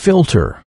filter.